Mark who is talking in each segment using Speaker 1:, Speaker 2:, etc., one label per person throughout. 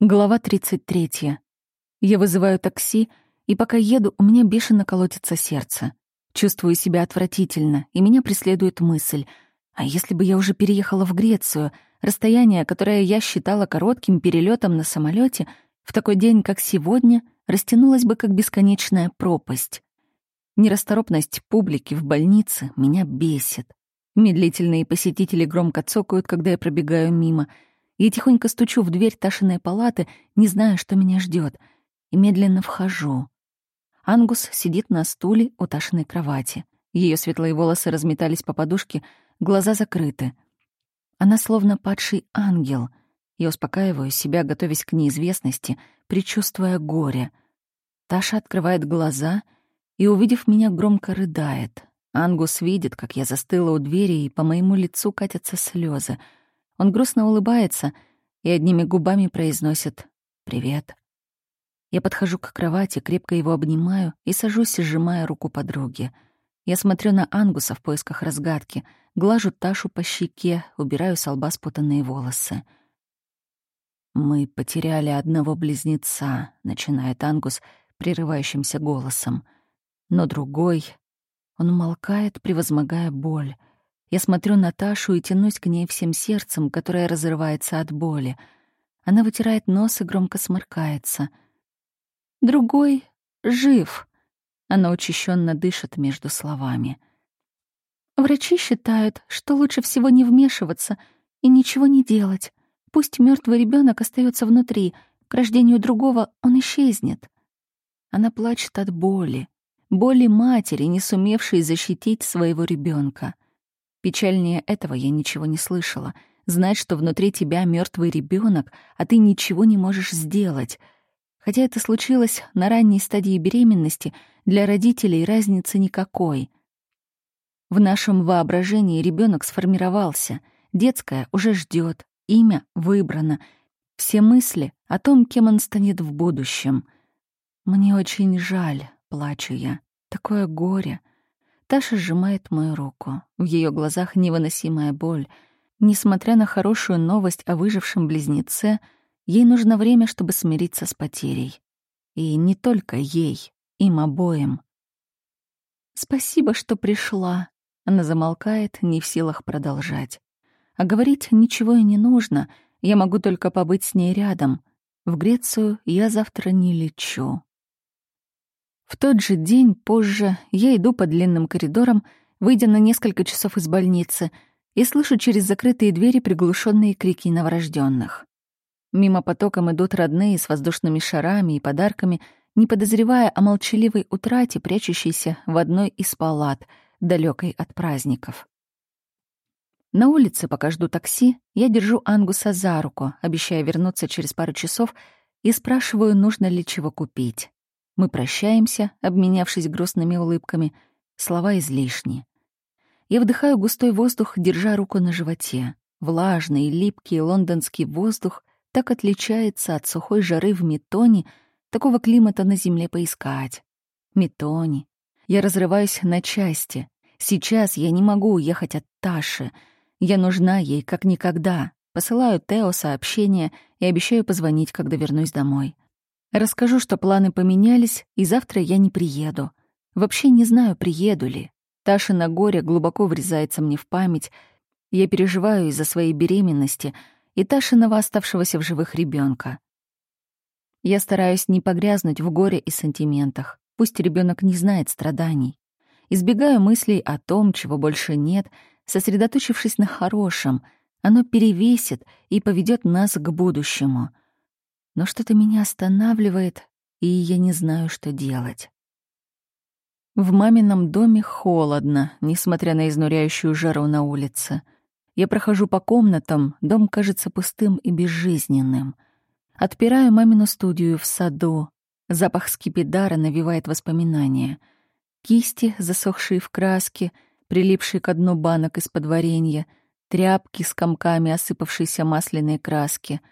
Speaker 1: Глава 33. Я вызываю такси, и пока еду, у меня бешено колотится сердце. Чувствую себя отвратительно, и меня преследует мысль. А если бы я уже переехала в Грецию, расстояние, которое я считала коротким перелетом на самолете, в такой день, как сегодня, растянулось бы как бесконечная пропасть. Нерасторопность публики в больнице меня бесит. Медлительные посетители громко цокают, когда я пробегаю мимо — я тихонько стучу в дверь Ташиной палаты, не зная, что меня ждет, и медленно вхожу. Ангус сидит на стуле у Ташиной кровати. Ее светлые волосы разметались по подушке, глаза закрыты. Она словно падший ангел. Я успокаиваю себя, готовясь к неизвестности, предчувствуя горе. Таша открывает глаза и, увидев меня, громко рыдает. Ангус видит, как я застыла у двери, и по моему лицу катятся слезы — он грустно улыбается и одними губами произносит «Привет». Я подхожу к кровати, крепко его обнимаю и сажусь, сжимая руку подруги. Я смотрю на Ангуса в поисках разгадки, глажу Ташу по щеке, убираю с лба спутанные волосы. «Мы потеряли одного близнеца», — начинает Ангус прерывающимся голосом. Но другой... Он умолкает, превозмогая боль — я смотрю на Ташу и тянусь к ней всем сердцем, которое разрывается от боли. Она вытирает нос и громко сморкается. Другой жив. Она учащенно дышит между словами. Врачи считают, что лучше всего не вмешиваться и ничего не делать. Пусть мертвый ребенок остается внутри, к рождению другого он исчезнет. Она плачет от боли, боли матери, не сумевшей защитить своего ребенка. Печальнее этого я ничего не слышала. Знать, что внутри тебя мертвый ребенок, а ты ничего не можешь сделать. Хотя это случилось на ранней стадии беременности, для родителей разницы никакой. В нашем воображении ребенок сформировался, детское уже ждет, имя выбрано, все мысли о том, кем он станет в будущем. Мне очень жаль, плачу я. Такое горе. Таша сжимает мою руку. В ее глазах невыносимая боль. Несмотря на хорошую новость о выжившем близнеце, ей нужно время, чтобы смириться с потерей. И не только ей, им обоим. «Спасибо, что пришла», — она замолкает, не в силах продолжать. А говорить ничего и не нужно, я могу только побыть с ней рядом. В Грецию я завтра не лечу. В тот же день позже я иду по длинным коридорам, выйдя на несколько часов из больницы, и слышу через закрытые двери приглушенные крики новорожденных. Мимо потоком идут родные с воздушными шарами и подарками, не подозревая о молчаливой утрате, прячущейся в одной из палат, далекой от праздников. На улице, пока жду такси, я держу Ангуса за руку, обещая вернуться через пару часов, и спрашиваю, нужно ли чего купить. Мы прощаемся, обменявшись грустными улыбками. Слова излишни. Я вдыхаю густой воздух, держа руку на животе. Влажный, липкий лондонский воздух так отличается от сухой жары в Метоне, такого климата на земле поискать. Метони. Я разрываюсь на части. Сейчас я не могу уехать от Таши. Я нужна ей как никогда. Посылаю Тео сообщение и обещаю позвонить, когда вернусь домой. Расскажу, что планы поменялись, и завтра я не приеду. Вообще не знаю, приеду ли. Ташина горе глубоко врезается мне в память. Я переживаю из-за своей беременности и Ташиного оставшегося в живых ребенка. Я стараюсь не погрязнуть в горе и сантиментах. Пусть ребенок не знает страданий. Избегаю мыслей о том, чего больше нет, сосредоточившись на хорошем. Оно перевесит и поведет нас к будущему — но что-то меня останавливает, и я не знаю, что делать. В мамином доме холодно, несмотря на изнуряющую жару на улице. Я прохожу по комнатам, дом кажется пустым и безжизненным. Отпираю мамину студию в саду. Запах скипидара навевает воспоминания. Кисти, засохшие в краске, прилипшие к дну банок из-под варенья, тряпки с комками осыпавшейся масляной краски —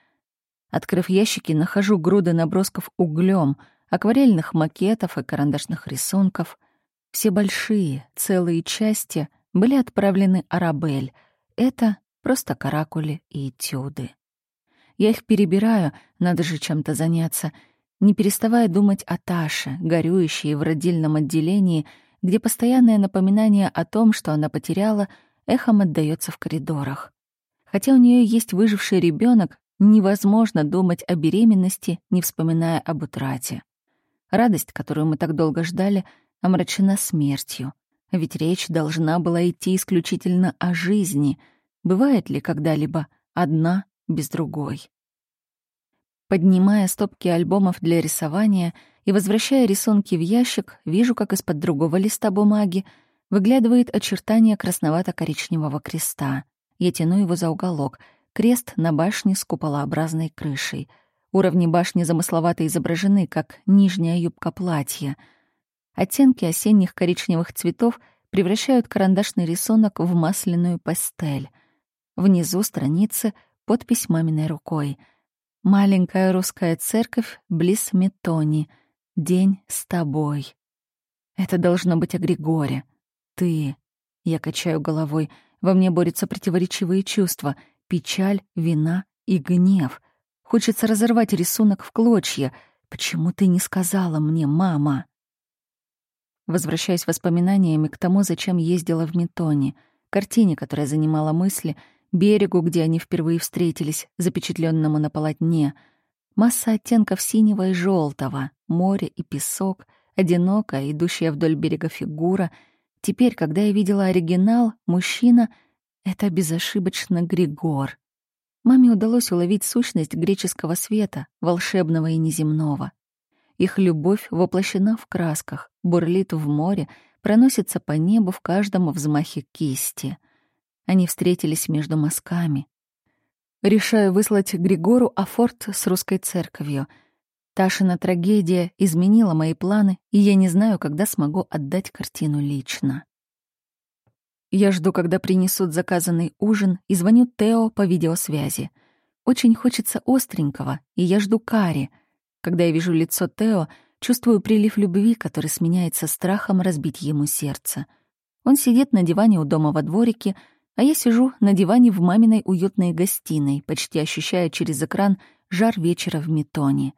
Speaker 1: Открыв ящики, нахожу груды набросков углем, акварельных макетов и карандашных рисунков. Все большие, целые части были отправлены Арабель. Это просто каракули и этюды. Я их перебираю, надо же чем-то заняться, не переставая думать о Таше, горюющей в родильном отделении, где постоянное напоминание о том, что она потеряла, эхом отдаётся в коридорах. Хотя у неё есть выживший ребёнок, невозможно думать о беременности, не вспоминая об утрате. Радость, которую мы так долго ждали, омрачена смертью. Ведь речь должна была идти исключительно о жизни. Бывает ли когда-либо одна без другой? Поднимая стопки альбомов для рисования и возвращая рисунки в ящик, вижу, как из-под другого листа бумаги выглядывает очертание красновато-коричневого креста. Я тяну его за уголок. Крест на башне с куполообразной крышей. Уровни башни замысловато изображены, как нижняя юбка платья — Оттенки осенних коричневых цветов превращают карандашный рисунок в масляную пастель. Внизу страницы подпись маминой рукой. «Маленькая русская церковь близ Метони. День с тобой». Это должно быть о Григоре. Ты. Я качаю головой. Во мне борются противоречивые чувства. Печаль, вина и гнев. Хочется разорвать рисунок в клочья. Почему ты не сказала мне, мама? Возвращаясь воспоминаниями к тому, зачем ездила в Метоне, картине, которая занимала мысли, берегу, где они впервые встретились, запечатленному на полотне, масса оттенков синего и желтого, море и песок, одинокая, идущая вдоль берега фигура. Теперь, когда я видела оригинал, мужчина — это безошибочно Григор. Маме удалось уловить сущность греческого света, волшебного и неземного. Их любовь воплощена в красках, бурлит в море, проносится по небу в каждом взмахе кисти. Они встретились между мазками. Решаю выслать Григору афорт с русской церковью. Ташина трагедия изменила мои планы, и я не знаю, когда смогу отдать картину лично. Я жду, когда принесут заказанный ужин, и звоню Тео по видеосвязи. Очень хочется остренького, и я жду Кари — когда я вижу лицо Тео, чувствую прилив любви, который сменяется страхом разбить ему сердце. Он сидит на диване у дома во дворике, а я сижу на диване в маминой уютной гостиной, почти ощущая через экран жар вечера в Метоне.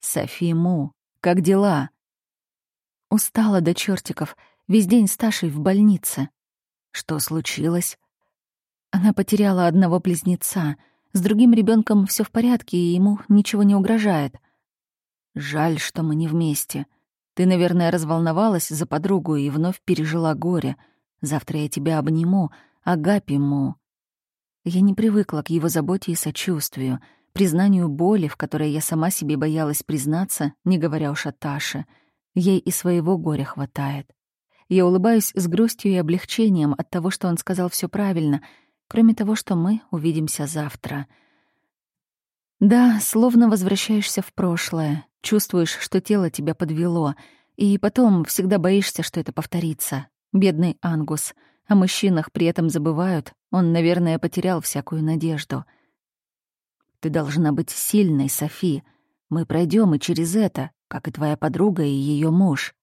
Speaker 1: «Софи Му, как дела?» Устала до чертиков, весь день с Ташей в больнице. Что случилось? Она потеряла одного близнеца. С другим ребенком все в порядке, и ему ничего не угрожает. Жаль, что мы не вместе. Ты, наверное, разволновалась за подругу и вновь пережила горе. Завтра я тебя обниму, Агапиму. Я не привыкла к его заботе и сочувствию, признанию боли, в которой я сама себе боялась признаться, не говоря уж о Таше. Ей и своего горя хватает. Я улыбаюсь с грустью и облегчением от того, что он сказал все правильно, кроме того, что мы увидимся завтра. Да, словно возвращаешься в прошлое, Чувствуешь, что тело тебя подвело, и потом всегда боишься, что это повторится. Бедный Ангус. О мужчинах при этом забывают. Он, наверное, потерял всякую надежду. Ты должна быть сильной, Софи. Мы пройдем и через это, как и твоя подруга и ее муж.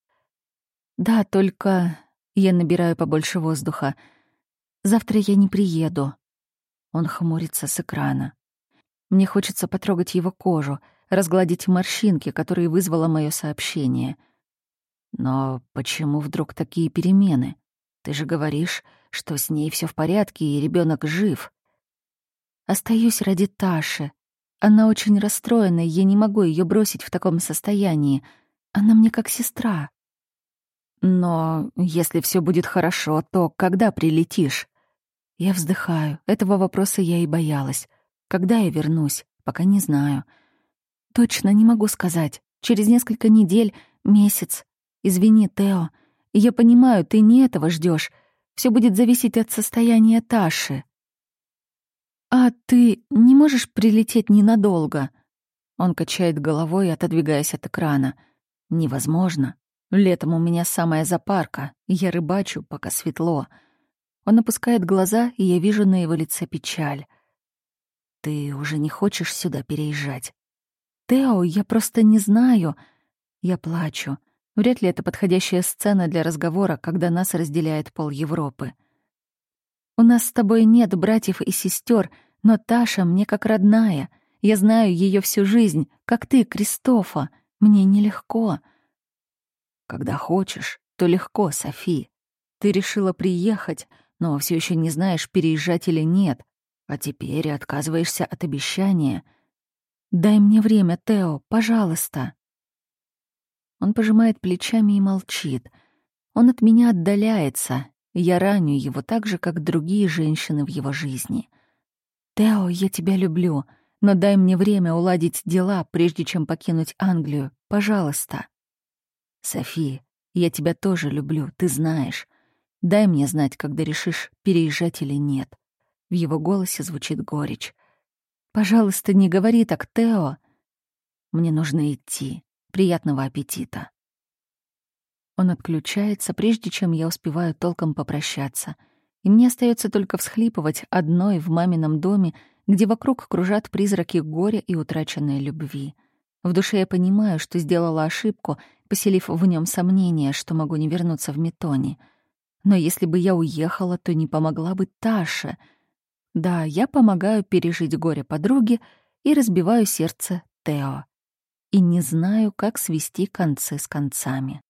Speaker 1: Да, только я набираю побольше воздуха. Завтра я не приеду. Он хмурится с экрана. Мне хочется потрогать его кожу — разгладить морщинки, которые вызвало мое сообщение. Но почему вдруг такие перемены? Ты же говоришь, что с ней все в порядке и ребенок жив. Остаюсь ради Таши. Она очень расстроена, и я не могу ее бросить в таком состоянии. Она мне как сестра. Но если все будет хорошо, то когда прилетишь? Я вздыхаю. Этого вопроса я и боялась. Когда я вернусь? Пока не знаю. — Точно не могу сказать. Через несколько недель, месяц. Извини, Тео. Я понимаю, ты не этого ждешь. Все будет зависеть от состояния Таши. А ты не можешь прилететь ненадолго? Он качает головой, отодвигаясь от экрана. Невозможно. Летом у меня самая запарка. Я рыбачу, пока светло. Он опускает глаза, и я вижу на его лице печаль. Ты уже не хочешь сюда переезжать? Тео, я просто не знаю. Я плачу. Вряд ли это подходящая сцена для разговора, когда нас разделяет пол Европы. У нас с тобой нет братьев и сестер, но Таша мне как родная. Я знаю ее всю жизнь, как ты, Кристофа. Мне нелегко.
Speaker 2: Когда хочешь, то легко, Софи. Ты решила приехать, но все еще не знаешь, переезжать или нет. А теперь отказываешься от обещания.
Speaker 1: Дай мне время, Тео, пожалуйста. Он пожимает плечами и молчит. Он от меня отдаляется. Я раню его так же, как другие женщины в его жизни. «Тео, я тебя люблю, но дай мне время уладить дела, прежде чем покинуть Англию. Пожалуйста».
Speaker 2: «Софи, я тебя тоже люблю, ты знаешь. Дай мне знать, когда решишь, переезжать или нет». В его голосе звучит горечь.
Speaker 1: «Пожалуйста, не говори так, Тео».
Speaker 2: «Мне нужно идти. Приятного аппетита».
Speaker 1: Он отключается, прежде чем я успеваю толком попрощаться. И мне остается только всхлипывать одной в мамином доме, где вокруг кружат призраки горя и утраченной любви. В душе я понимаю, что сделала ошибку, поселив в нем сомнение, что могу не вернуться в Метони. Но если бы я уехала, то не помогла бы Таша. Да, я помогаю пережить горе подруги и разбиваю сердце Тео. И не знаю, как свести концы с концами.